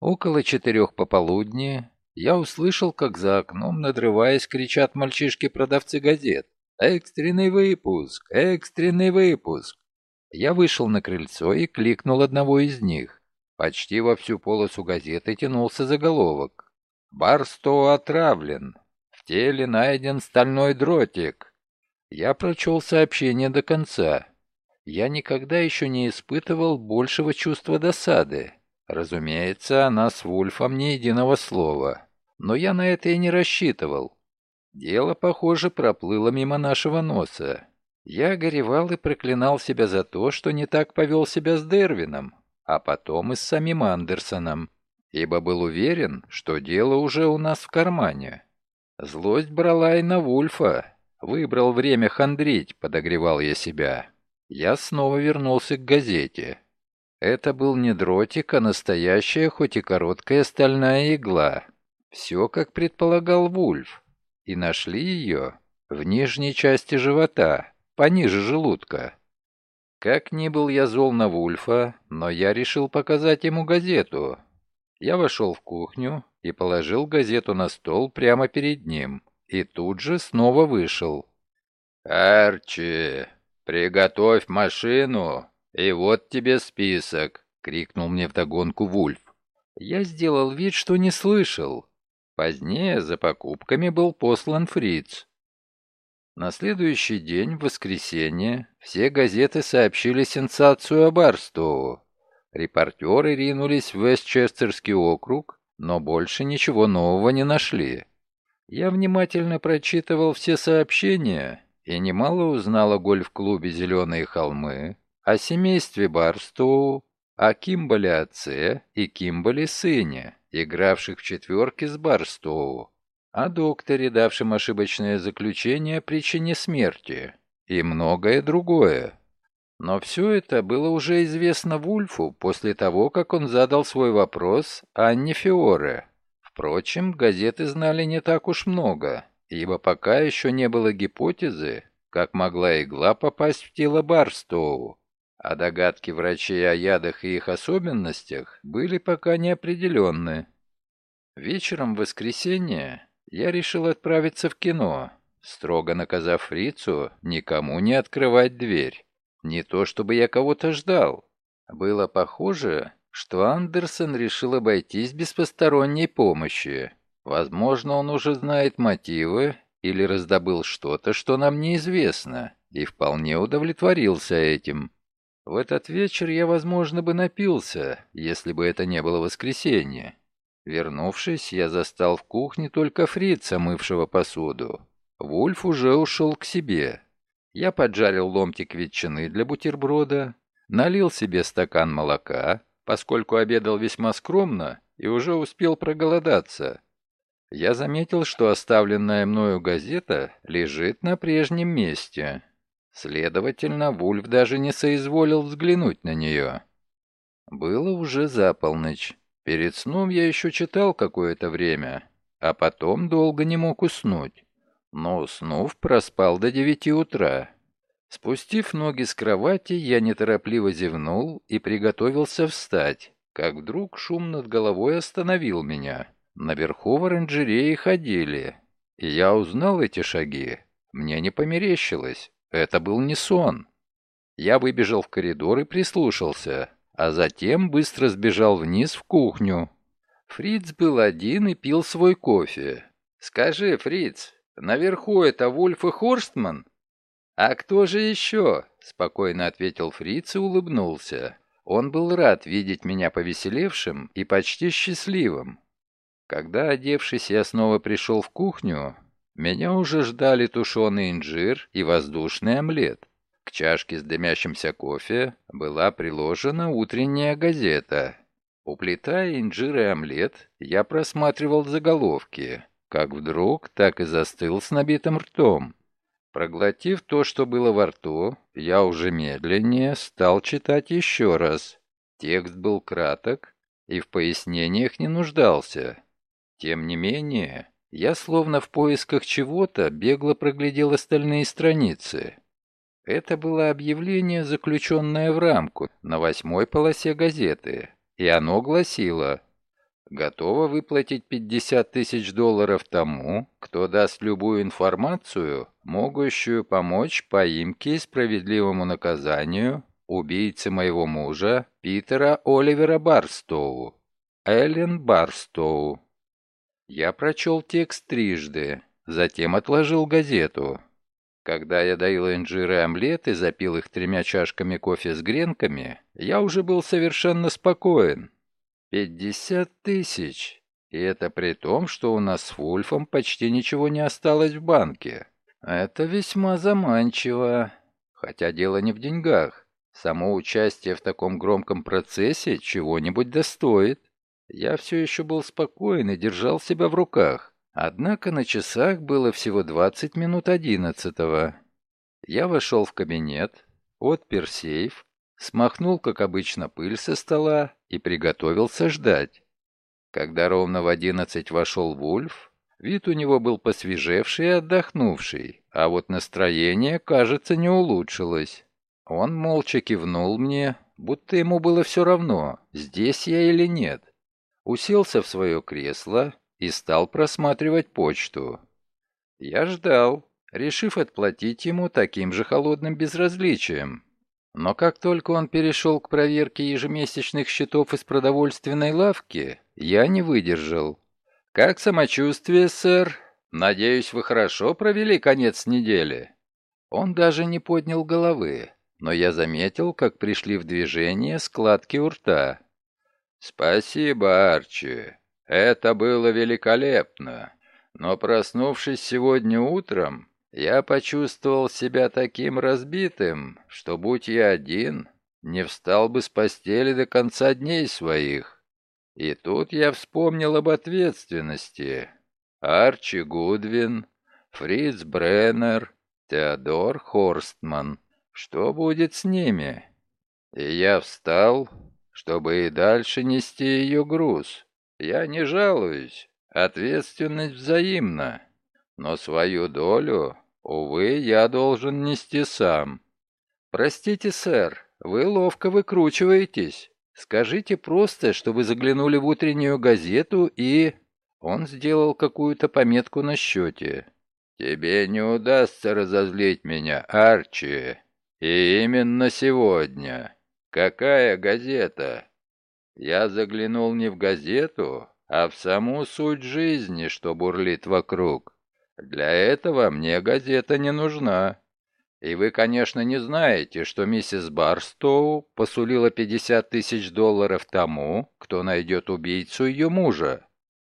Около четырех пополудни я услышал, как за окном, надрываясь, кричат мальчишки-продавцы газет. «Экстренный выпуск! Экстренный выпуск!» Я вышел на крыльцо и кликнул одного из них. Почти во всю полосу газеты тянулся заголовок. «Барстоу отравлен. В теле найден стальной дротик». Я прочел сообщение до конца. Я никогда еще не испытывал большего чувства досады. Разумеется, она с Вульфом ни единого слова. Но я на это и не рассчитывал. Дело, похоже, проплыло мимо нашего носа. Я горевал и проклинал себя за то, что не так повел себя с Дервином, а потом и с самим Андерсоном, ибо был уверен, что дело уже у нас в кармане. Злость брала и на Вульфа. Выбрал время хандрить, подогревал я себя. Я снова вернулся к газете. Это был не дротик, а настоящая, хоть и короткая стальная игла. Все, как предполагал Вульф. И нашли ее в нижней части живота, пониже желудка. Как ни был я зол на Вульфа, но я решил показать ему газету. Я вошел в кухню и положил газету на стол прямо перед ним, и тут же снова вышел. «Арчи, приготовь машину «И вот тебе список!» — крикнул мне вдогонку Вульф. Я сделал вид, что не слышал. Позднее за покупками был послан фриц. На следующий день, в воскресенье, все газеты сообщили сенсацию о Барстоу. Репортеры ринулись в Вестчестерский округ, но больше ничего нового не нашли. Я внимательно прочитывал все сообщения и немало узнал о гольф-клубе «Зеленые холмы», о семействе Барстоу, о Кимболе отце и Кимболе сыне, игравших в четверке с Барстоу, о докторе, давшем ошибочное заключение о причине смерти, и многое другое. Но все это было уже известно Вульфу после того, как он задал свой вопрос Анне Фиоре. Впрочем, газеты знали не так уж много, ибо пока еще не было гипотезы, как могла игла попасть в тело Барстоу, а догадки врачей о ядах и их особенностях были пока неопределенны. Вечером в воскресенье я решил отправиться в кино, строго наказав фрицу никому не открывать дверь. Не то чтобы я кого-то ждал. Было похоже, что Андерсон решил обойтись без посторонней помощи. Возможно, он уже знает мотивы или раздобыл что-то, что нам неизвестно, и вполне удовлетворился этим. В этот вечер я, возможно, бы напился, если бы это не было воскресенье. Вернувшись, я застал в кухне только фрица, мывшего посуду. Вульф уже ушел к себе. Я поджарил ломтик ветчины для бутерброда, налил себе стакан молока, поскольку обедал весьма скромно и уже успел проголодаться. Я заметил, что оставленная мною газета лежит на прежнем месте. Следовательно, Вульф даже не соизволил взглянуть на нее. Было уже за полночь. Перед сном я еще читал какое-то время, а потом долго не мог уснуть. Но уснув, проспал до девяти утра. Спустив ноги с кровати, я неторопливо зевнул и приготовился встать, как вдруг шум над головой остановил меня. Наверху в оранжерее ходили, и я узнал эти шаги. Мне не померещилось. Это был не сон. Я выбежал в коридор и прислушался, а затем быстро сбежал вниз в кухню. Фриц был один и пил свой кофе. «Скажи, Фриц, наверху это Вульф и Хорстман?» «А кто же еще?» — спокойно ответил Фриц и улыбнулся. Он был рад видеть меня повеселевшим и почти счастливым. Когда, одевшись, я снова пришел в кухню, меня уже ждали тушеный инжир и воздушный омлет. К чашке с дымящимся кофе была приложена утренняя газета. Уплетая инжир и омлет, я просматривал заголовки. Как вдруг, так и застыл с набитым ртом. Проглотив то, что было во рту, я уже медленнее стал читать еще раз. Текст был краток и в пояснениях не нуждался. Тем не менее, я словно в поисках чего-то бегло проглядел остальные страницы. Это было объявление, заключенное в рамку на восьмой полосе газеты, и оно гласило готова выплатить 50 тысяч долларов тому, кто даст любую информацию, могущую помочь поимке и справедливому наказанию убийцы моего мужа Питера Оливера Барстоу. Эллен Барстоу. Я прочел текст трижды, затем отложил газету. Когда я доил инжиры и омлет и запил их тремя чашками кофе с гренками, я уже был совершенно спокоен. Пятьдесят тысяч! И это при том, что у нас с Вульфом почти ничего не осталось в банке. Это весьма заманчиво. Хотя дело не в деньгах. Само участие в таком громком процессе чего-нибудь достоит. Я все еще был спокоен и держал себя в руках. Однако на часах было всего 20 минут одиннадцатого. Я вошел в кабинет, отпер сейф, смахнул, как обычно, пыль со стола и приготовился ждать. Когда ровно в одиннадцать вошел Вульф, вид у него был посвежевший и отдохнувший, а вот настроение, кажется, не улучшилось. Он молча кивнул мне, будто ему было все равно, здесь я или нет уселся в свое кресло и стал просматривать почту. Я ждал, решив отплатить ему таким же холодным безразличием. Но как только он перешел к проверке ежемесячных счетов из продовольственной лавки, я не выдержал. «Как самочувствие, сэр? Надеюсь, вы хорошо провели конец недели?» Он даже не поднял головы, но я заметил, как пришли в движение складки у рта. «Спасибо, Арчи. Это было великолепно. Но проснувшись сегодня утром, я почувствовал себя таким разбитым, что, будь я один, не встал бы с постели до конца дней своих. И тут я вспомнил об ответственности. Арчи Гудвин, Фриц Бреннер, Теодор Хорстман. Что будет с ними? И я встал чтобы и дальше нести ее груз. Я не жалуюсь, ответственность взаимна, но свою долю, увы, я должен нести сам. Простите, сэр, вы ловко выкручиваетесь. Скажите просто, что вы заглянули в утреннюю газету и... Он сделал какую-то пометку на счете. «Тебе не удастся разозлить меня, Арчи. И именно сегодня. «Какая газета?» Я заглянул не в газету, а в саму суть жизни, что бурлит вокруг. Для этого мне газета не нужна. И вы, конечно, не знаете, что миссис Барстоу посулила 50 тысяч долларов тому, кто найдет убийцу ее мужа.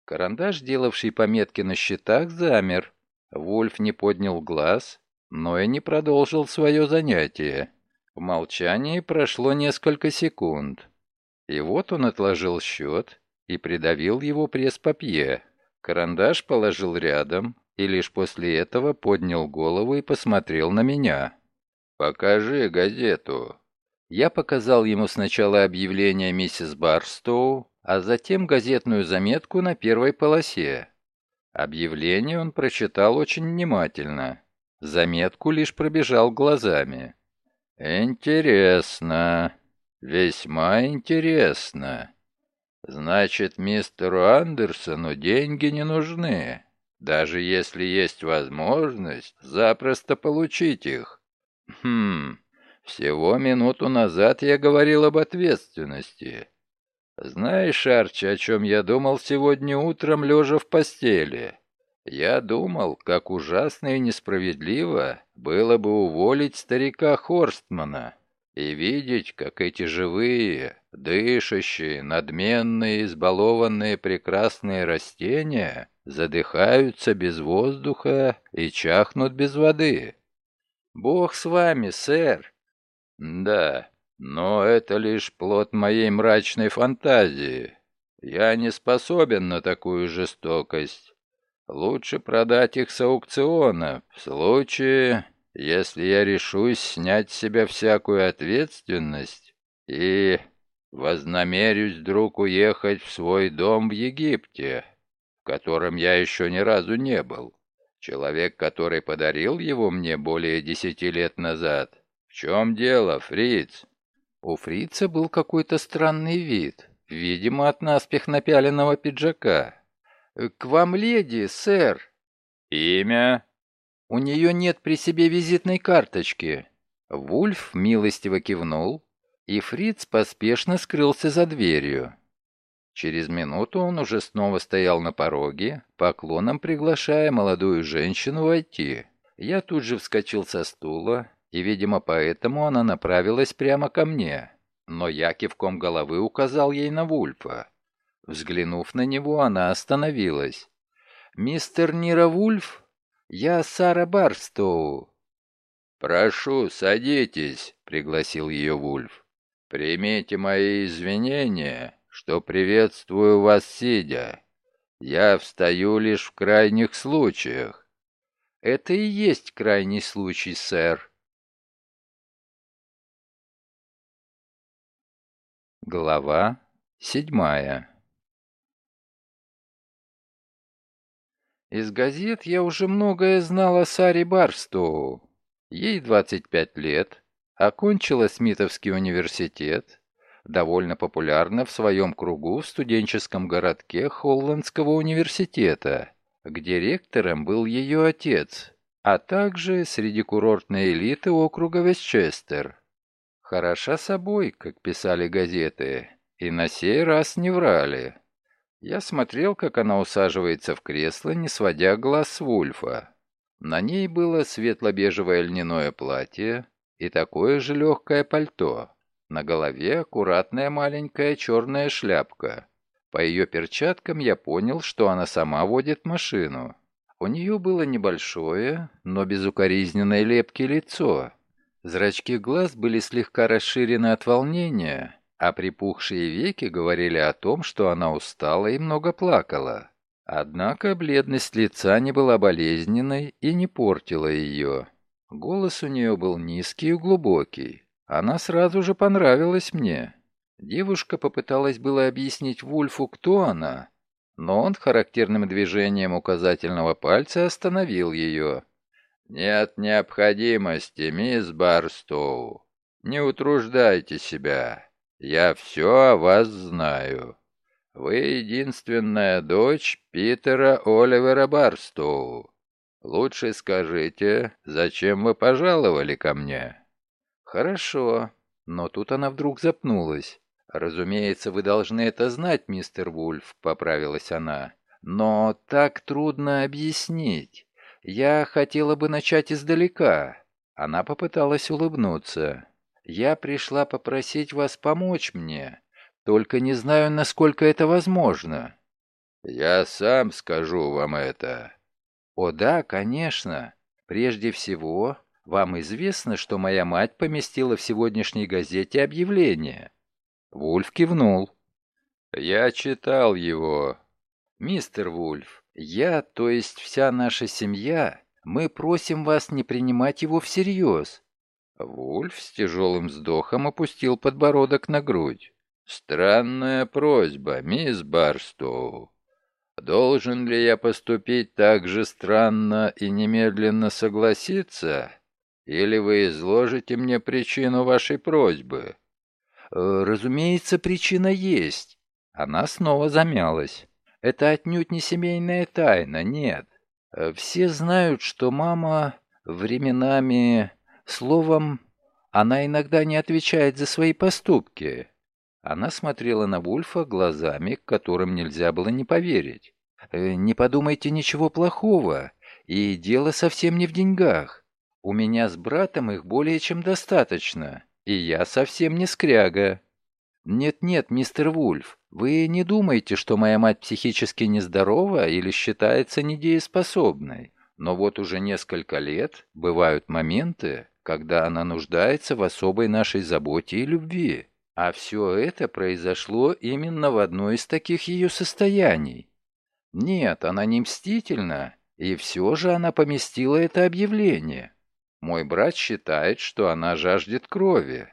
Карандаш, делавший пометки на счетах, замер. Вульф не поднял глаз, но и не продолжил свое занятие. В молчании прошло несколько секунд. И вот он отложил счет и придавил его пресс-папье. Карандаш положил рядом и лишь после этого поднял голову и посмотрел на меня. «Покажи газету». Я показал ему сначала объявление миссис Барстоу, а затем газетную заметку на первой полосе. Объявление он прочитал очень внимательно. Заметку лишь пробежал глазами. «Интересно. Весьма интересно. Значит, мистеру Андерсону деньги не нужны, даже если есть возможность запросто получить их. Хм, всего минуту назад я говорил об ответственности. Знаешь, Арчи, о чем я думал сегодня утром, лежа в постели?» Я думал, как ужасно и несправедливо было бы уволить старика Хорстмана и видеть, как эти живые, дышащие, надменные, избалованные прекрасные растения задыхаются без воздуха и чахнут без воды. Бог с вами, сэр. Да, но это лишь плод моей мрачной фантазии. Я не способен на такую жестокость. Лучше продать их с аукциона, в случае, если я решусь снять с себя всякую ответственность и вознамерюсь вдруг уехать в свой дом в Египте, в котором я еще ни разу не был. Человек, который подарил его мне более десяти лет назад. В чем дело, фриц? У фрица был какой-то странный вид. видимо, от наспех напяленного пиджака. «К вам леди, сэр». «Имя?» «У нее нет при себе визитной карточки». Вульф милостиво кивнул, и Фриц поспешно скрылся за дверью. Через минуту он уже снова стоял на пороге, поклоном приглашая молодую женщину войти. Я тут же вскочил со стула, и, видимо, поэтому она направилась прямо ко мне. Но я кивком головы указал ей на Вульфа. Взглянув на него, она остановилась. «Мистер Нира Вульф? Я Сара Барстоу». «Прошу, садитесь», — пригласил ее Вульф. «Примите мои извинения, что приветствую вас сидя. Я встаю лишь в крайних случаях». «Это и есть крайний случай, сэр». Глава седьмая Из газет я уже многое знал о Саре Барстоу. Ей 25 лет, окончила Смитовский университет, довольно популярна в своем кругу в студенческом городке Холландского университета, где ректором был ее отец, а также среди курортной элиты округа Вестчестер. Хороша собой, как писали газеты, и на сей раз не врали. Я смотрел, как она усаживается в кресло, не сводя глаз с Вульфа. На ней было светло-бежевое льняное платье и такое же легкое пальто. На голове аккуратная маленькая черная шляпка. По ее перчаткам я понял, что она сама водит машину. У нее было небольшое, но безукоризненное лепкое лицо. Зрачки глаз были слегка расширены от волнения, а припухшие веки говорили о том, что она устала и много плакала. Однако бледность лица не была болезненной и не портила ее. Голос у нее был низкий и глубокий. Она сразу же понравилась мне. Девушка попыталась было объяснить Вульфу, кто она, но он характерным движением указательного пальца остановил ее. «Нет необходимости, мисс Барстоу. Не утруждайте себя. Я все о вас знаю. Вы единственная дочь Питера Оливера Барстоу. Лучше скажите, зачем вы пожаловали ко мне?» «Хорошо». Но тут она вдруг запнулась. «Разумеется, вы должны это знать, мистер Вульф», — поправилась она. «Но так трудно объяснить. Я хотела бы начать издалека». Она попыталась улыбнуться. Я пришла попросить вас помочь мне, только не знаю, насколько это возможно». «Я сам скажу вам это». «О да, конечно. Прежде всего, вам известно, что моя мать поместила в сегодняшней газете объявление». Вульф кивнул. «Я читал его». «Мистер Вульф, я, то есть вся наша семья, мы просим вас не принимать его всерьез. Вульф с тяжелым вздохом опустил подбородок на грудь. «Странная просьба, мисс Барстоу. Должен ли я поступить так же странно и немедленно согласиться? Или вы изложите мне причину вашей просьбы?» «Э, «Разумеется, причина есть». Она снова замялась. «Это отнюдь не семейная тайна, нет. Э, все знают, что мама временами Словом, она иногда не отвечает за свои поступки. Она смотрела на Вульфа глазами, которым нельзя было не поверить. «Э, «Не подумайте ничего плохого, и дело совсем не в деньгах. У меня с братом их более чем достаточно, и я совсем не скряга». «Нет-нет, мистер Вульф, вы не думаете, что моя мать психически нездорова или считается недееспособной. Но вот уже несколько лет бывают моменты, когда она нуждается в особой нашей заботе и любви. А все это произошло именно в одно из таких ее состояний. Нет, она не мстительна, и все же она поместила это объявление. Мой брат считает, что она жаждет крови.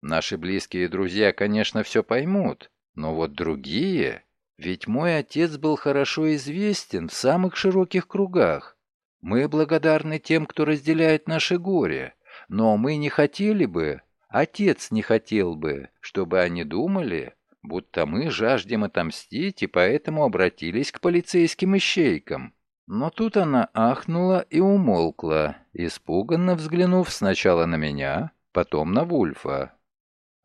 Наши близкие друзья, конечно, все поймут, но вот другие... Ведь мой отец был хорошо известен в самых широких кругах. Мы благодарны тем, кто разделяет наше горе, но мы не хотели бы, отец не хотел бы, чтобы они думали, будто мы жаждем отомстить и поэтому обратились к полицейским ищейкам. Но тут она ахнула и умолкла, испуганно взглянув сначала на меня, потом на Вульфа.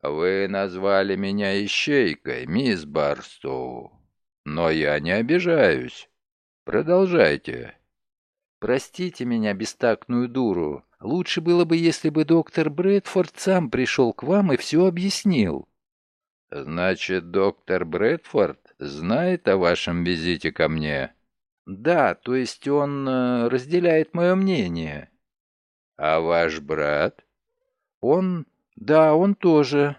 «Вы назвали меня ищейкой, мисс Барстоу, но я не обижаюсь. Продолжайте». «Простите меня, бестактную дуру. Лучше было бы, если бы доктор Брэдфорд сам пришел к вам и все объяснил». «Значит, доктор Брэдфорд знает о вашем визите ко мне?» «Да, то есть он э, разделяет мое мнение». «А ваш брат?» «Он... да, он тоже.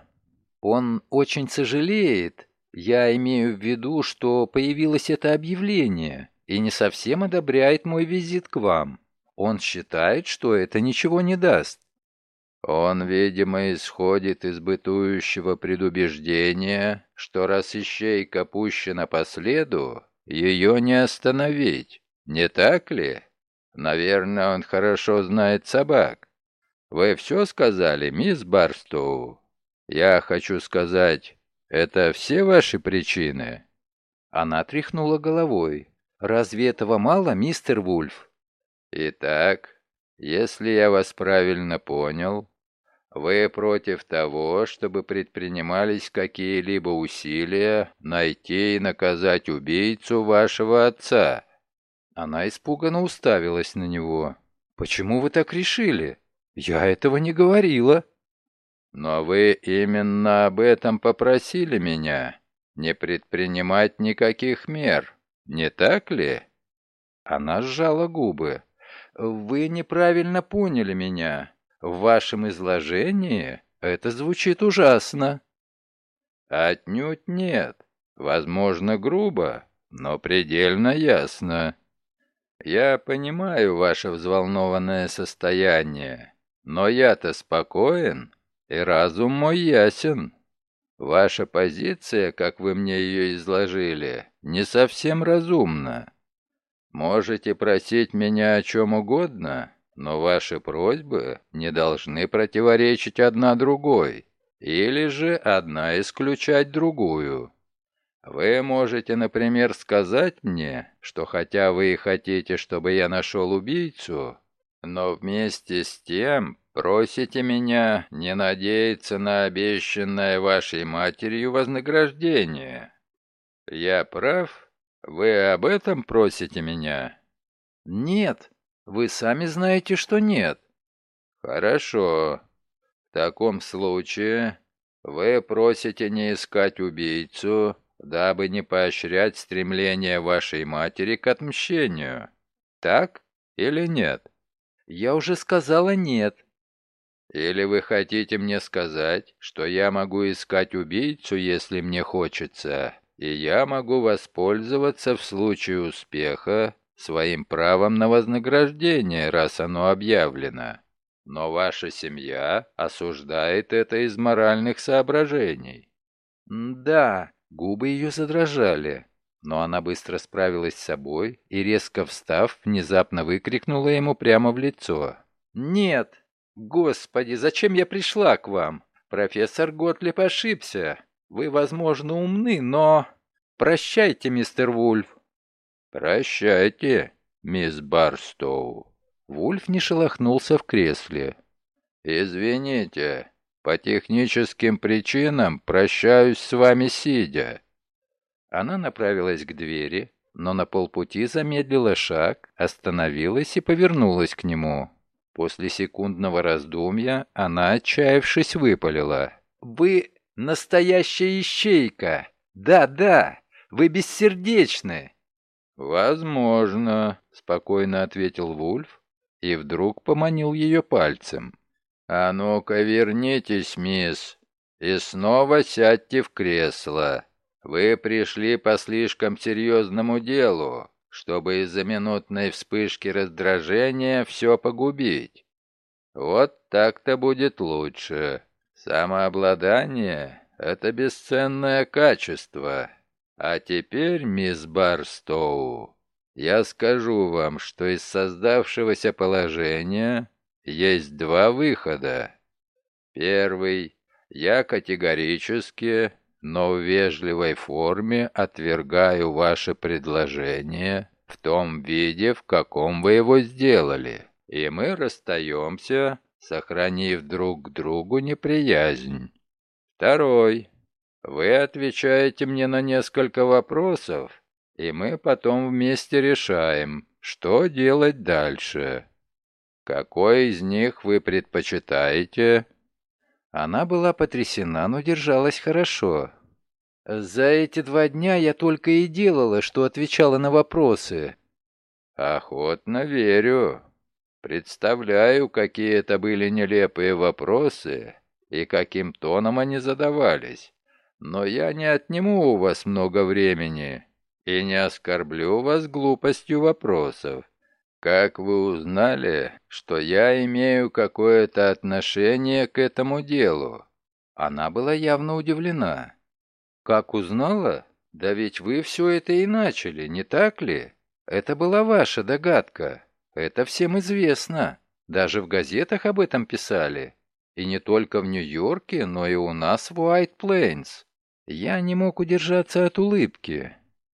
Он очень сожалеет. Я имею в виду, что появилось это объявление» и не совсем одобряет мой визит к вам. Он считает, что это ничего не даст. Он, видимо, исходит из бытующего предубеждения, что раз ищейка пущена по следу, ее не остановить, не так ли? Наверное, он хорошо знает собак. Вы все сказали, мисс Барстоу? Я хочу сказать, это все ваши причины?» Она тряхнула головой. Разве этого мало, мистер Вульф? Итак, если я вас правильно понял, вы против того, чтобы предпринимались какие-либо усилия найти и наказать убийцу вашего отца. Она испуганно уставилась на него. «Почему вы так решили? Я этого не говорила». «Но вы именно об этом попросили меня, не предпринимать никаких мер. Не так ли?» Она сжала губы. «Вы неправильно поняли меня. В вашем изложении это звучит ужасно». «Отнюдь нет. Возможно, грубо, но предельно ясно. Я понимаю ваше взволнованное состояние, но я-то спокоен, и разум мой ясен. Ваша позиция, как вы мне ее изложили, не совсем разумна. Можете просить меня о чем угодно, но ваши просьбы не должны противоречить одна другой, или же одна исключать другую. Вы можете, например, сказать мне, что хотя вы и хотите, чтобы я нашел убийцу, но вместе с тем Просите меня не надеяться на обещанное вашей матерью вознаграждение. Я прав? Вы об этом просите меня? Нет, вы сами знаете, что нет. Хорошо. В таком случае вы просите не искать убийцу, дабы не поощрять стремление вашей матери к отмщению. Так или нет? Я уже сказала нет. Или вы хотите мне сказать, что я могу искать убийцу, если мне хочется, и я могу воспользоваться в случае успеха своим правом на вознаграждение, раз оно объявлено. Но ваша семья осуждает это из моральных соображений. Да, губы ее задрожали, но она быстро справилась с собой и, резко встав, внезапно выкрикнула ему прямо в лицо. «Нет, «Господи, зачем я пришла к вам? Профессор Готлиб ошибся. Вы, возможно, умны, но... Прощайте, мистер Вульф». «Прощайте, мисс Барстоу». Вульф не шелохнулся в кресле. «Извините, по техническим причинам прощаюсь с вами сидя». Она направилась к двери, но на полпути замедлила шаг, остановилась и повернулась к нему. После секундного раздумья она, отчаявшись, выпалила. «Вы настоящая ищейка! Да-да, вы бессердечны!» «Возможно», — спокойно ответил Вульф и вдруг поманил ее пальцем. «А ну-ка вернитесь, мисс, и снова сядьте в кресло. Вы пришли по слишком серьезному делу чтобы из-за минутной вспышки раздражения все погубить. Вот так-то будет лучше. Самообладание — это бесценное качество. А теперь, мисс Барстоу, я скажу вам, что из создавшегося положения есть два выхода. Первый — я категорически, но в вежливой форме отвергаю ваше предложение в том виде, в каком вы его сделали, и мы расстаемся, сохранив друг к другу неприязнь. Второй. Вы отвечаете мне на несколько вопросов, и мы потом вместе решаем, что делать дальше. Какой из них вы предпочитаете? Она была потрясена, но держалась хорошо. За эти два дня я только и делала, что отвечала на вопросы. Охотно верю. Представляю, какие это были нелепые вопросы и каким тоном они задавались. Но я не отниму у вас много времени и не оскорблю вас глупостью вопросов. Как вы узнали, что я имею какое-то отношение к этому делу? Она была явно удивлена. Как узнала? Да ведь вы все это и начали, не так ли? Это была ваша догадка. Это всем известно. Даже в газетах об этом писали. И не только в Нью-Йорке, но и у нас в Уайт Плейнс. Я не мог удержаться от улыбки.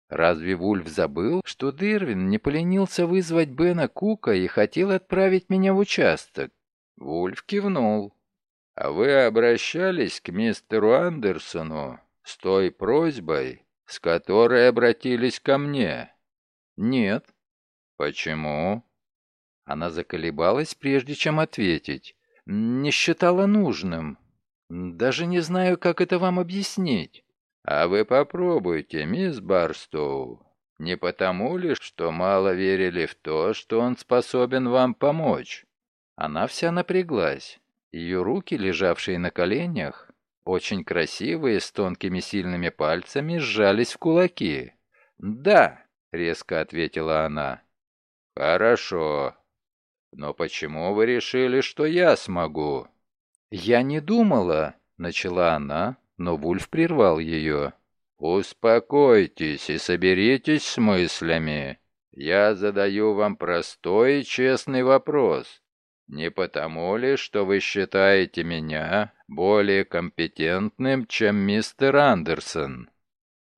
Разве Вульф забыл, что Дервин не поленился вызвать Бена Кука и хотел отправить меня в участок? Вульф кивнул. «А вы обращались к мистеру Андерсону с той просьбой, с которой обратились ко мне?» «Нет». «Почему?» Она заколебалась, прежде чем ответить. «Не считала нужным. Даже не знаю, как это вам объяснить». «А вы попробуйте, мисс Барстоу. Не потому ли, что мало верили в то, что он способен вам помочь?» Она вся напряглась. Ее руки, лежавшие на коленях, очень красивые, с тонкими сильными пальцами, сжались в кулаки. «Да», — резко ответила она. «Хорошо. Но почему вы решили, что я смогу?» «Я не думала», — начала она, но Вульф прервал ее. «Успокойтесь и соберитесь с мыслями. Я задаю вам простой и честный вопрос. Не потому ли, что вы считаете меня более компетентным, чем мистер Андерсон?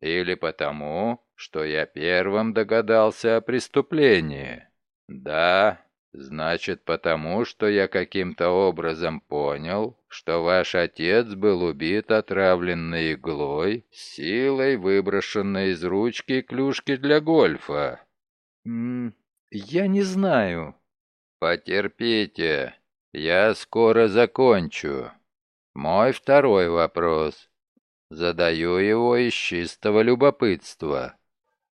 Или потому, что я первым догадался о преступлении? Да, Значит, потому что я каким-то образом понял, что ваш отец был убит отравленной иглой, силой выброшенной из ручки клюшки для гольфа. М я не знаю. Потерпите, я скоро закончу. Мой второй вопрос. Задаю его из чистого любопытства.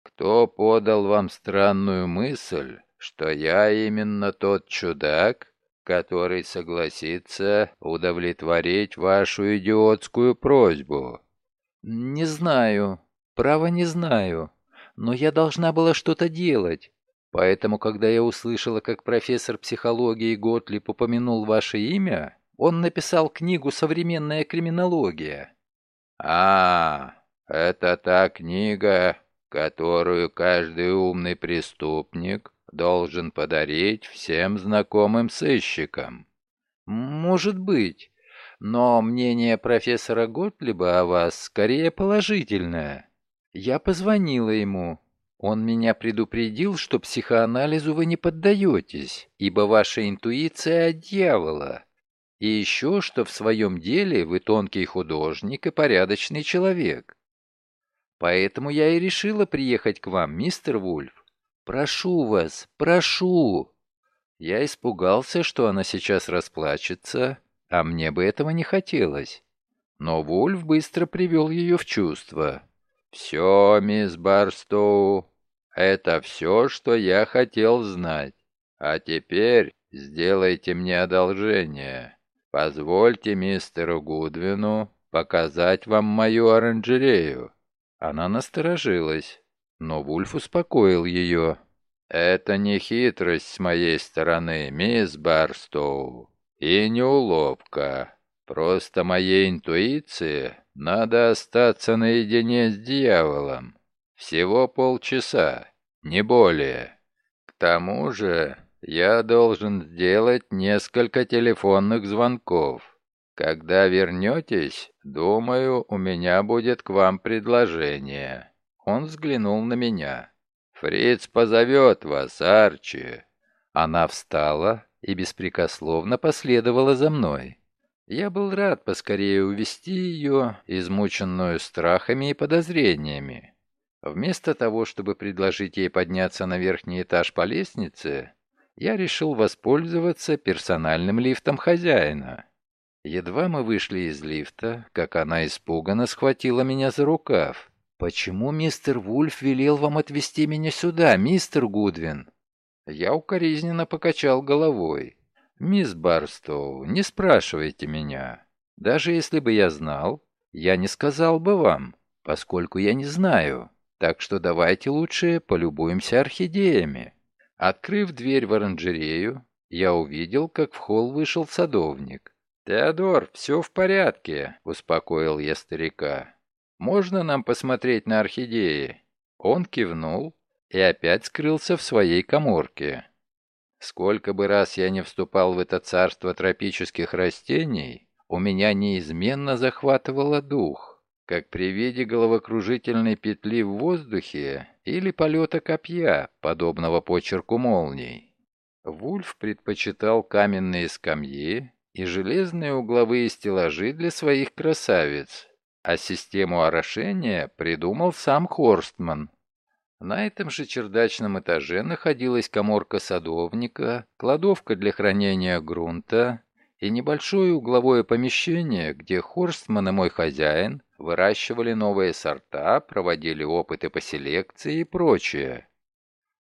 Кто подал вам странную мысль, что я именно тот чудак, который согласится удовлетворить вашу идиотскую просьбу. Не знаю, право не знаю, но я должна была что-то делать. Поэтому, когда я услышала, как профессор психологии Готлиб упомянул ваше имя, он написал книгу «Современная криминология». «А, это та книга, которую каждый умный преступник должен подарить всем знакомым сыщикам. Может быть, но мнение профессора Готлиба о вас скорее положительное. Я позвонила ему. Он меня предупредил, что психоанализу вы не поддаетесь, ибо ваша интуиция от дьявола. И еще, что в своем деле вы тонкий художник и порядочный человек. Поэтому я и решила приехать к вам, мистер Вульф. «Прошу вас, прошу!» Я испугался, что она сейчас расплачется, а мне бы этого не хотелось. Но Вульф быстро привел ее в чувство. «Все, мисс Барстоу, это все, что я хотел знать. А теперь сделайте мне одолжение. Позвольте мистеру Гудвину показать вам мою оранжерею». Она насторожилась. Но Вульф успокоил ее. «Это не хитрость с моей стороны, мисс Барстоу, и не уловка. Просто моей интуиции надо остаться наедине с дьяволом. Всего полчаса, не более. К тому же я должен сделать несколько телефонных звонков. Когда вернетесь, думаю, у меня будет к вам предложение». Он взглянул на меня. «Фриц позовет вас, Арчи». Она встала и беспрекословно последовала за мной. Я был рад поскорее увести ее, измученную страхами и подозрениями. Вместо того, чтобы предложить ей подняться на верхний этаж по лестнице, я решил воспользоваться персональным лифтом хозяина. Едва мы вышли из лифта, как она испуганно схватила меня за рукав. «Почему мистер Вульф велел вам отвезти меня сюда, мистер Гудвин?» Я укоризненно покачал головой. «Мисс Барстоу, не спрашивайте меня. Даже если бы я знал, я не сказал бы вам, поскольку я не знаю. Так что давайте лучше полюбуемся орхидеями». Открыв дверь в оранжерею, я увидел, как в холл вышел садовник. «Теодор, все в порядке», — успокоил я старика. «Можно нам посмотреть на орхидеи?» Он кивнул и опять скрылся в своей коморке. Сколько бы раз я не вступал в это царство тропических растений, у меня неизменно захватывало дух, как при виде головокружительной петли в воздухе или полета копья, подобного почерку молний. Вульф предпочитал каменные скамьи и железные угловые стеллажи для своих красавиц, а систему орошения придумал сам Хорстман. На этом же чердачном этаже находилась коморка садовника, кладовка для хранения грунта и небольшое угловое помещение, где Хорстман и мой хозяин выращивали новые сорта, проводили опыты по селекции и прочее.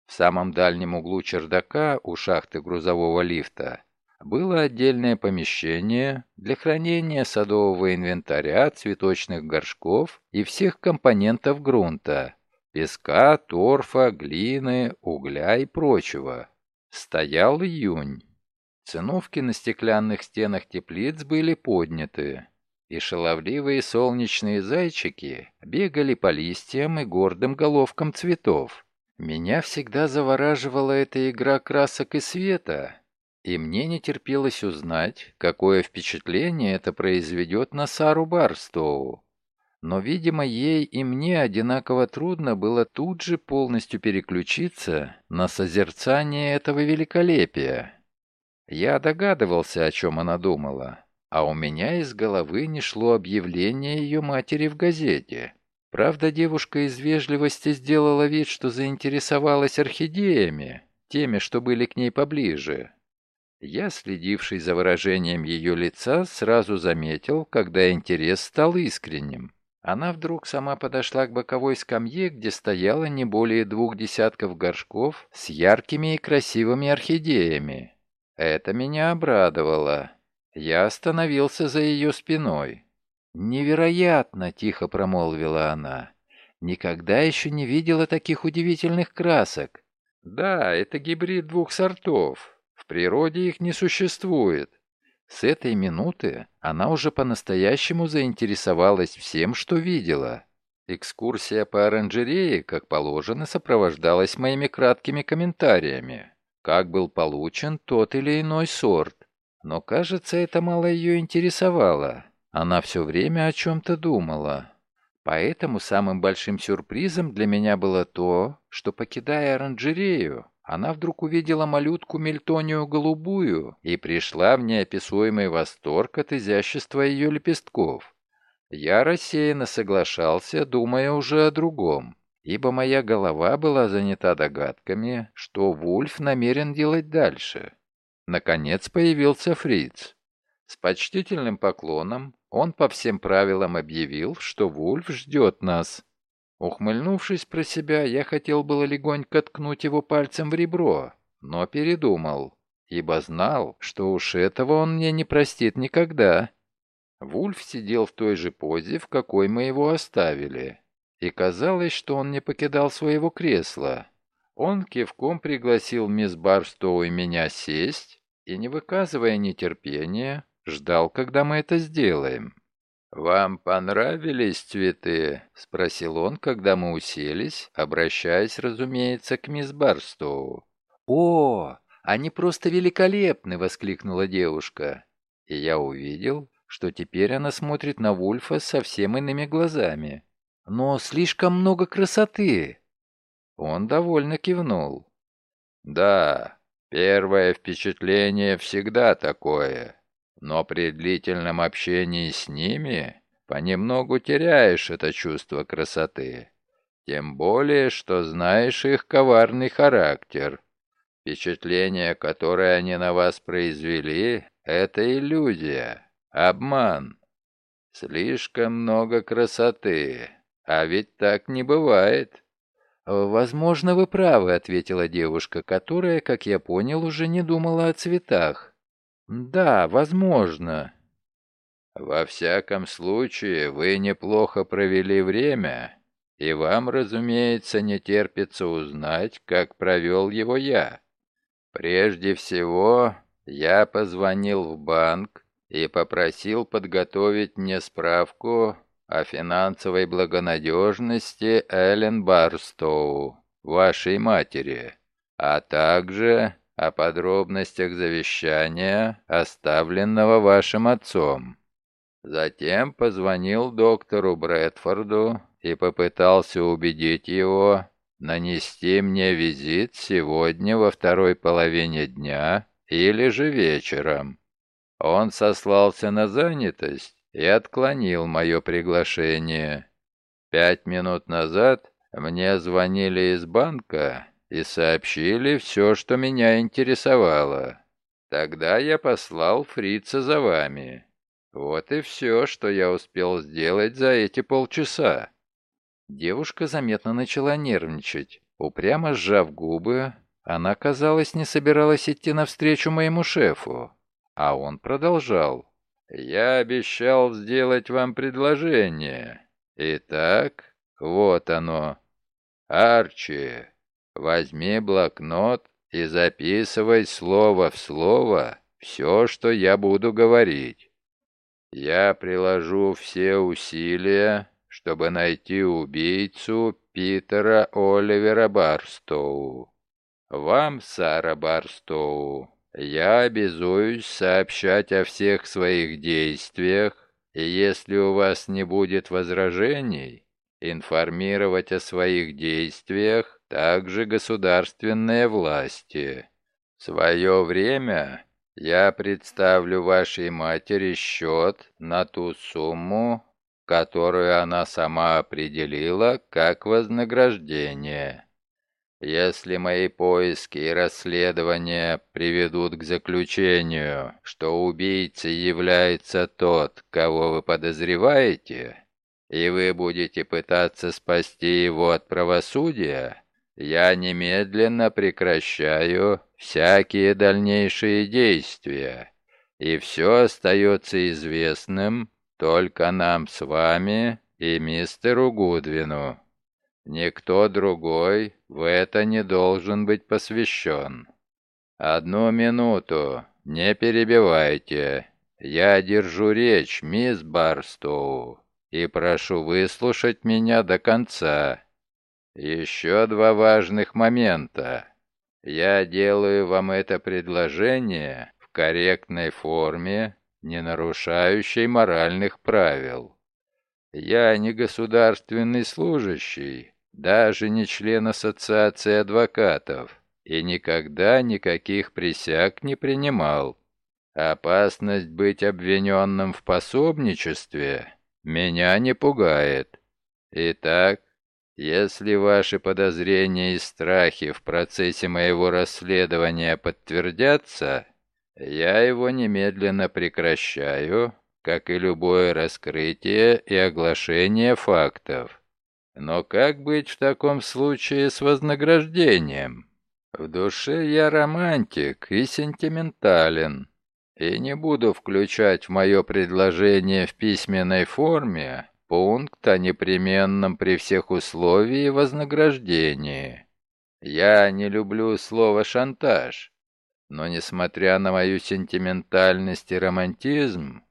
В самом дальнем углу чердака у шахты грузового лифта было отдельное помещение для хранения садового инвентаря, цветочных горшков и всех компонентов грунта – песка, торфа, глины, угля и прочего. Стоял июнь. Циновки на стеклянных стенах теплиц были подняты, и шаловливые солнечные зайчики бегали по листьям и гордым головкам цветов. Меня всегда завораживала эта игра красок и света, и мне не терпелось узнать, какое впечатление это произведет на Сару Барстоу. Но, видимо, ей и мне одинаково трудно было тут же полностью переключиться на созерцание этого великолепия. Я догадывался, о чем она думала, а у меня из головы не шло объявление ее матери в газете. Правда, девушка из вежливости сделала вид, что заинтересовалась орхидеями, теми, что были к ней поближе. Я, следивший за выражением ее лица, сразу заметил, когда интерес стал искренним. Она вдруг сама подошла к боковой скамье, где стояло не более двух десятков горшков с яркими и красивыми орхидеями. Это меня обрадовало. Я остановился за ее спиной. «Невероятно!» — тихо промолвила она. «Никогда еще не видела таких удивительных красок». «Да, это гибрид двух сортов. Природе их не существует. С этой минуты она уже по-настоящему заинтересовалась всем, что видела. Экскурсия по оранжерее, как положено, сопровождалась моими краткими комментариями. Как был получен тот или иной сорт. Но, кажется, это мало ее интересовало. Она все время о чем-то думала. Поэтому самым большим сюрпризом для меня было то, что, покидая оранжерею, она вдруг увидела малютку Мельтонию голубую и пришла в неописуемый восторг от изящества ее лепестков. Я рассеянно соглашался, думая уже о другом, ибо моя голова была занята догадками, что Вульф намерен делать дальше. Наконец появился Фриц. С почтительным поклоном он по всем правилам объявил, что Вульф ждет нас. Ухмыльнувшись про себя, я хотел было легонько ткнуть его пальцем в ребро, но передумал, ибо знал, что уж этого он мне не простит никогда. Вульф сидел в той же позе, в какой мы его оставили, и казалось, что он не покидал своего кресла. Он кивком пригласил мисс Барстоу и меня сесть, и, не выказывая нетерпения, ждал, когда мы это сделаем. «Вам понравились цветы?» — спросил он, когда мы уселись, обращаясь, разумеется, к мисс Барстоу. «О, они просто великолепны!» — воскликнула девушка. И я увидел, что теперь она смотрит на Вульфа совсем иными глазами. «Но слишком много красоты!» Он довольно кивнул. «Да, первое впечатление всегда такое, но при длительном общении с ними понемногу теряешь это чувство красоты. Тем более, что знаешь их коварный характер. Впечатление, которое они на вас произвели, это иллюзия, обман. Слишком много красоты, а ведь так не бывает. «Возможно, вы правы», — ответила девушка, которая, как я понял, уже не думала о цветах. «Да, возможно». «Во всяком случае, вы неплохо провели время, и вам, разумеется, не терпится узнать, как провел его я. Прежде всего, я позвонил в банк и попросил подготовить мне справку о финансовой благонадежности Эллен Барстоу, вашей матери, а также о подробностях завещания, оставленного вашим отцом. Затем позвонил доктору Брэдфорду и попытался убедить его нанести мне визит сегодня во второй половине дня или же вечером. Он сослался на занятость и отклонил мое приглашение. Пять минут назад мне звонили из банка и сообщили все, что меня интересовало. Тогда я послал фрица за вами. Вот и все, что я успел сделать за эти полчаса. Девушка заметно начала нервничать. Упрямо сжав губы, она, казалось, не собиралась идти навстречу моему шефу. А он продолжал. «Я обещал сделать вам предложение. Итак, вот оно. Арчи, возьми блокнот и записывай слово в слово все, что я буду говорить. Я приложу все усилия, чтобы найти убийцу Питера Оливера Барстоу. Вам, Сара Барстоу, я обязуюсь сообщать о всех своих действиях, и если у вас не будет возражений, информировать о своих действиях также государственные власти. В свое время я представлю вашей матери счет на ту сумму, которую она сама определила как вознаграждение. Если мои поиски и расследования приведут к заключению, что убийцей является тот, кого вы подозреваете, и вы будете пытаться спасти его от правосудия, я немедленно прекращаю всякие дальнейшие действия, и все остается известным только нам с вами и мистеру Гудвину. Никто другой в это не должен быть посвящен. Одну минуту, не перебивайте. Я держу речь, мисс Барстоу, и прошу выслушать меня до конца. Еще два важных момента. Я делаю вам это предложение в корректной форме не нарушающей моральных правил. Я не государственный служащий, даже не член ассоциации адвокатов, и никогда никаких присяг не принимал. Опасность быть обвиненным в пособничестве меня не пугает. Итак, если ваши подозрения и страхи в процессе моего расследования подтвердятся, я его немедленно прекращаю, как и любое раскрытие и оглашение фактов. Но как быть в таком случае с вознаграждением? В душе я романтик и сентиментален, и не буду включать в мое предложение в письменной форме пункт о непременном при всех условии вознаграждении. Я не люблю слово «шантаж», но несмотря на мою сентиментальность и романтизм,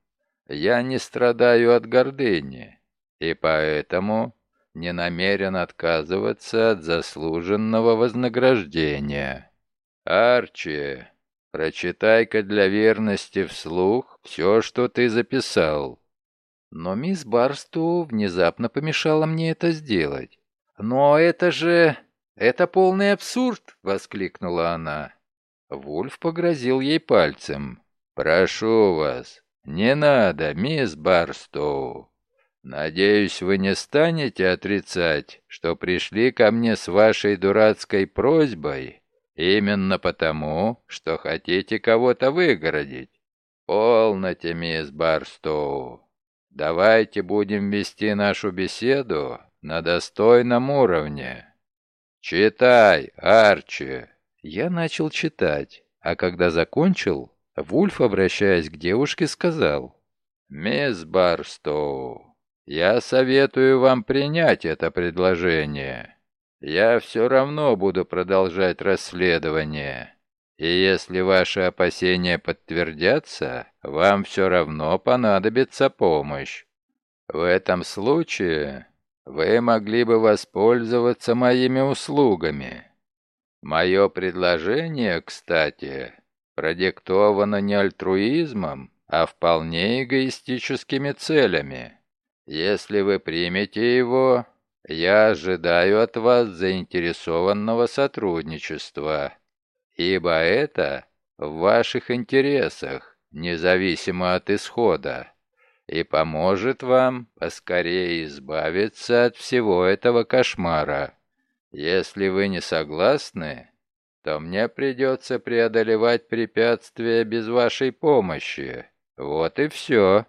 я не страдаю от гордыни, и поэтому не намерен отказываться от заслуженного вознаграждения. Арчи, прочитай-ка для верности вслух все, что ты записал». Но мисс Барсту внезапно помешала мне это сделать. «Но это же... это полный абсурд!» — воскликнула она. Вульф погрозил ей пальцем. «Прошу вас, не надо, мисс Барстоу. Надеюсь, вы не станете отрицать, что пришли ко мне с вашей дурацкой просьбой именно потому, что хотите кого-то выгородить. Полноте, мисс Барстоу. Давайте будем вести нашу беседу на достойном уровне. Читай, Арчи. Я начал читать, а когда закончил, Вульф, обращаясь к девушке, сказал, «Мисс Барстоу, я советую вам принять это предложение. Я все равно буду продолжать расследование. И если ваши опасения подтвердятся, вам все равно понадобится помощь. В этом случае вы могли бы воспользоваться моими услугами. Мое предложение, кстати, продиктовано не альтруизмом, а вполне эгоистическими целями. Если вы примете его, я ожидаю от вас заинтересованного сотрудничества, ибо это в ваших интересах, независимо от исхода, и поможет вам поскорее избавиться от всего этого кошмара. Если вы не согласны, то мне придется преодолевать препятствия без вашей помощи. Вот и все.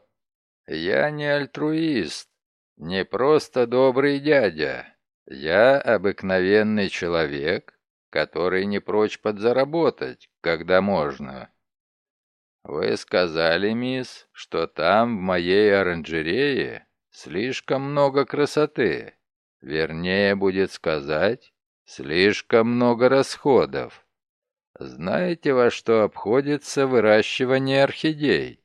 Я не альтруист, не просто добрый дядя. Я обыкновенный человек, который не прочь подзаработать, когда можно. Вы сказали, мисс, что там, в моей оранжерее, слишком много красоты. Вернее, будет сказать, слишком много расходов. Знаете, во что обходится выращивание орхидей?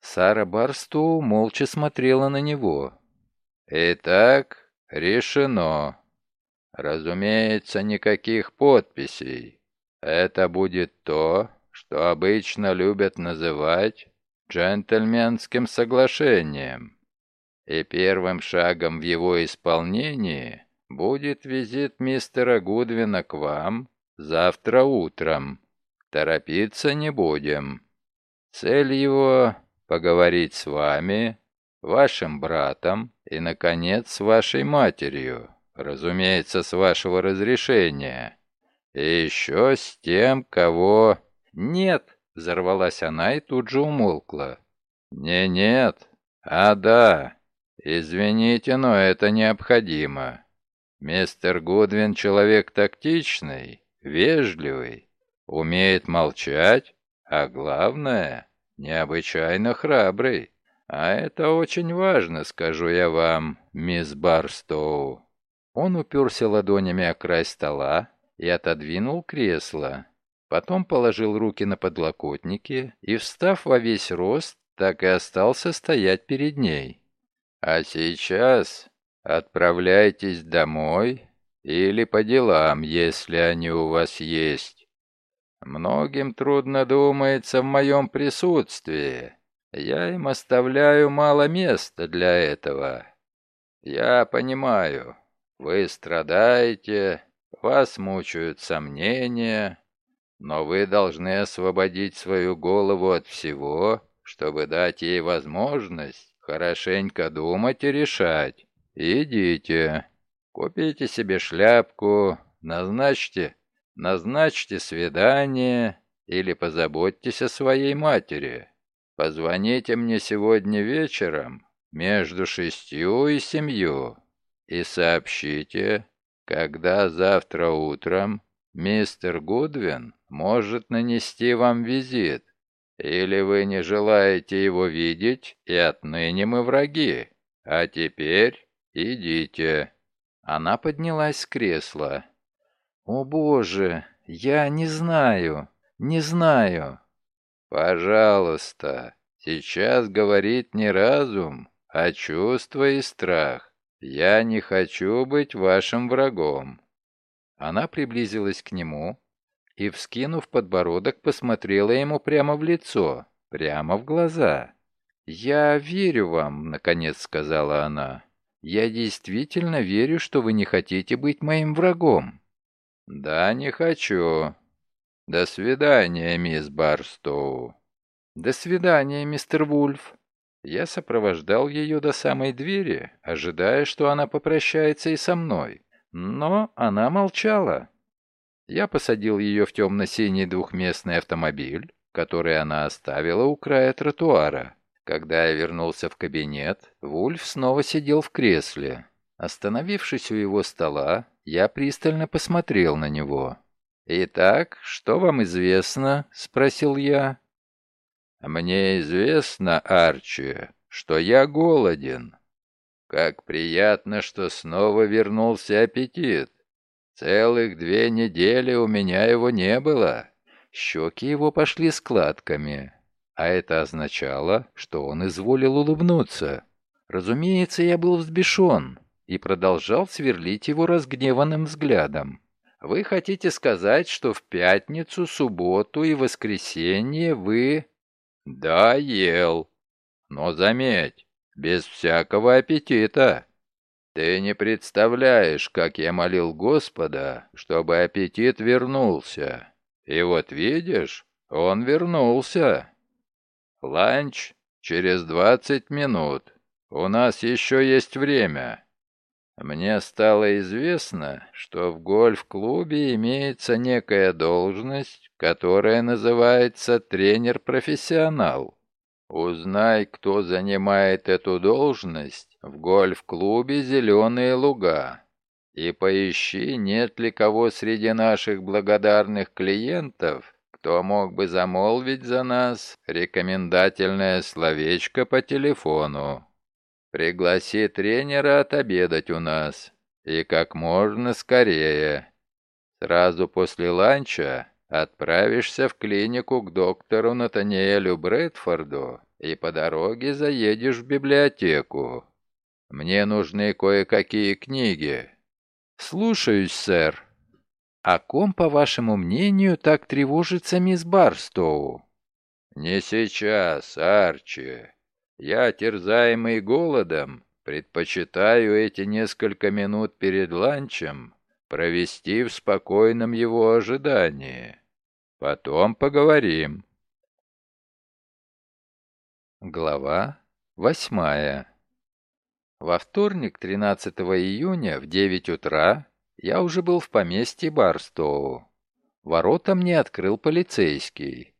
Сара Барстоу молча смотрела на него. Итак, решено. Разумеется, никаких подписей. Это будет то, что обычно любят называть джентльменским соглашением и первым шагом в его исполнении будет визит мистера Гудвина к вам завтра утром. Торопиться не будем. Цель его — поговорить с вами, вашим братом и, наконец, с вашей матерью, разумеется, с вашего разрешения. И еще с тем, кого... «Нет!» — взорвалась она и тут же умолкла. «Не нет, а да, «Извините, но это необходимо. Мистер Гудвин человек тактичный, вежливый, умеет молчать, а главное, необычайно храбрый. А это очень важно, скажу я вам, мисс Барстоу». Он уперся ладонями о край стола и отодвинул кресло. Потом положил руки на подлокотники и, встав во весь рост, так и остался стоять перед ней. А сейчас отправляйтесь домой или по делам, если они у вас есть. Многим трудно думается в моем присутствии. Я им оставляю мало места для этого. Я понимаю, вы страдаете, вас мучают сомнения, но вы должны освободить свою голову от всего, чтобы дать ей возможность Хорошенько думать и решать. Идите. Купите себе шляпку, назначьте, назначьте свидание или позаботьтесь о своей матери. Позвоните мне сегодня вечером между шестью и семью и сообщите, когда завтра утром мистер Гудвин может нанести вам визит. Или вы не желаете его видеть, и отныне мы враги. А теперь идите». Она поднялась с кресла. «О боже, я не знаю, не знаю». «Пожалуйста, сейчас говорит не разум, а чувство и страх. Я не хочу быть вашим врагом». Она приблизилась к нему, и, вскинув подбородок, посмотрела ему прямо в лицо, прямо в глаза. «Я верю вам», — наконец сказала она. «Я действительно верю, что вы не хотите быть моим врагом». «Да, не хочу. До свидания, мисс Барстоу». «До свидания, мистер Вульф». Я сопровождал ее до самой двери, ожидая, что она попрощается и со мной. Но она молчала. Я посадил ее в темно-синий двухместный автомобиль, который она оставила у края тротуара. Когда я вернулся в кабинет, Вульф снова сидел в кресле. Остановившись у его стола, я пристально посмотрел на него. «Итак, что вам известно?» — спросил я. «Мне известно, Арчи, что я голоден. Как приятно, что снова вернулся аппетит. Целых две недели у меня его не было». Щеки его пошли складками, а это означало, что он изволил улыбнуться. Разумеется, я был взбешен и продолжал сверлить его разгневанным взглядом. «Вы хотите сказать, что в пятницу, субботу и воскресенье вы...» «Да, ел. Но заметь, без всякого аппетита. Ты не представляешь, как я молил Господа, чтобы аппетит вернулся. И вот видишь, он вернулся. Ланч через двадцать минут. У нас еще есть время». Мне стало известно, что в гольф-клубе имеется некая должность, которая называется тренер-профессионал. Узнай, кто занимает эту должность в гольф-клубе «Зеленые луга» и поищи, нет ли кого среди наших благодарных клиентов, кто мог бы замолвить за нас рекомендательное словечко по телефону. Пригласи тренера отобедать у нас. И как можно скорее. Сразу после ланча отправишься в клинику к доктору Натаниэлю Брэдфорду и по дороге заедешь в библиотеку. Мне нужны кое-какие книги. Слушаюсь, сэр. О ком, по вашему мнению, так тревожится мисс Барстоу? Не сейчас, Арчи. Я, терзаемый голодом, предпочитаю эти несколько минут перед ланчем провести в спокойном его ожидании. Потом поговорим. Глава восьмая Во вторник, 13 июня, в 9 утра, я уже был в поместье Барстоу. Ворота мне открыл полицейский.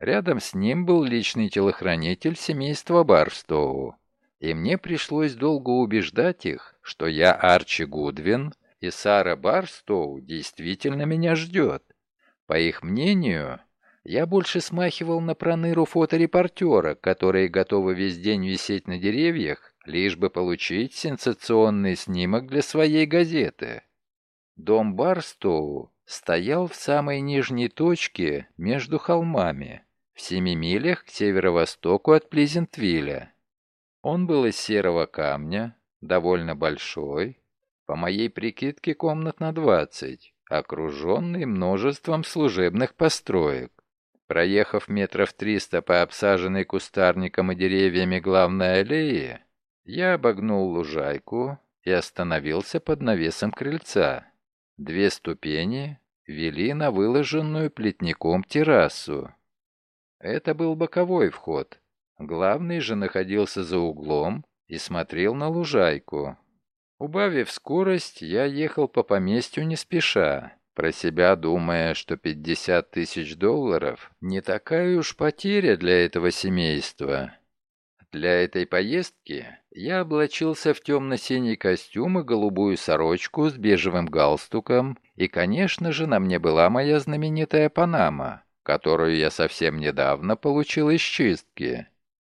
Рядом с ним был личный телохранитель семейства Барстоу, и мне пришлось долго убеждать их, что я Арчи Гудвин, и Сара Барстоу действительно меня ждет. По их мнению, я больше смахивал на проныру фоторепортера, которые готовы весь день висеть на деревьях, лишь бы получить сенсационный снимок для своей газеты. Дом Барстоу стоял в самой нижней точке между холмами в семи милях к северо-востоку от Плизентвилля. Он был из серого камня, довольно большой, по моей прикидке комнат на двадцать, окруженный множеством служебных построек. Проехав метров триста по обсаженной кустарником и деревьями главной аллее, я обогнул лужайку и остановился под навесом крыльца. Две ступени вели на выложенную плетником террасу. Это был боковой вход. Главный же находился за углом и смотрел на лужайку. Убавив скорость, я ехал по поместью не спеша, про себя думая, что 50 тысяч долларов не такая уж потеря для этого семейства. Для этой поездки я облачился в темно-синий костюм и голубую сорочку с бежевым галстуком, и, конечно же, на мне была моя знаменитая Панама которую я совсем недавно получил из чистки.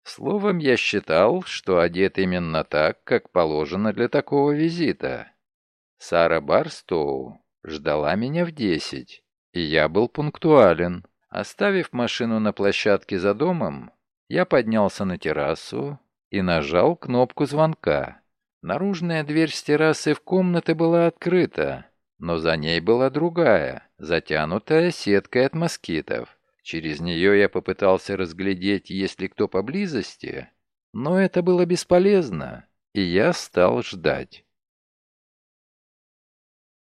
Словом, я считал, что одет именно так, как положено для такого визита. Сара Барстоу ждала меня в десять, и я был пунктуален. Оставив машину на площадке за домом, я поднялся на террасу и нажал кнопку звонка. Наружная дверь с террасы в комнаты была открыта, но за ней была другая, затянутая сеткой от москитов. Через нее я попытался разглядеть, есть ли кто поблизости, но это было бесполезно, и я стал ждать.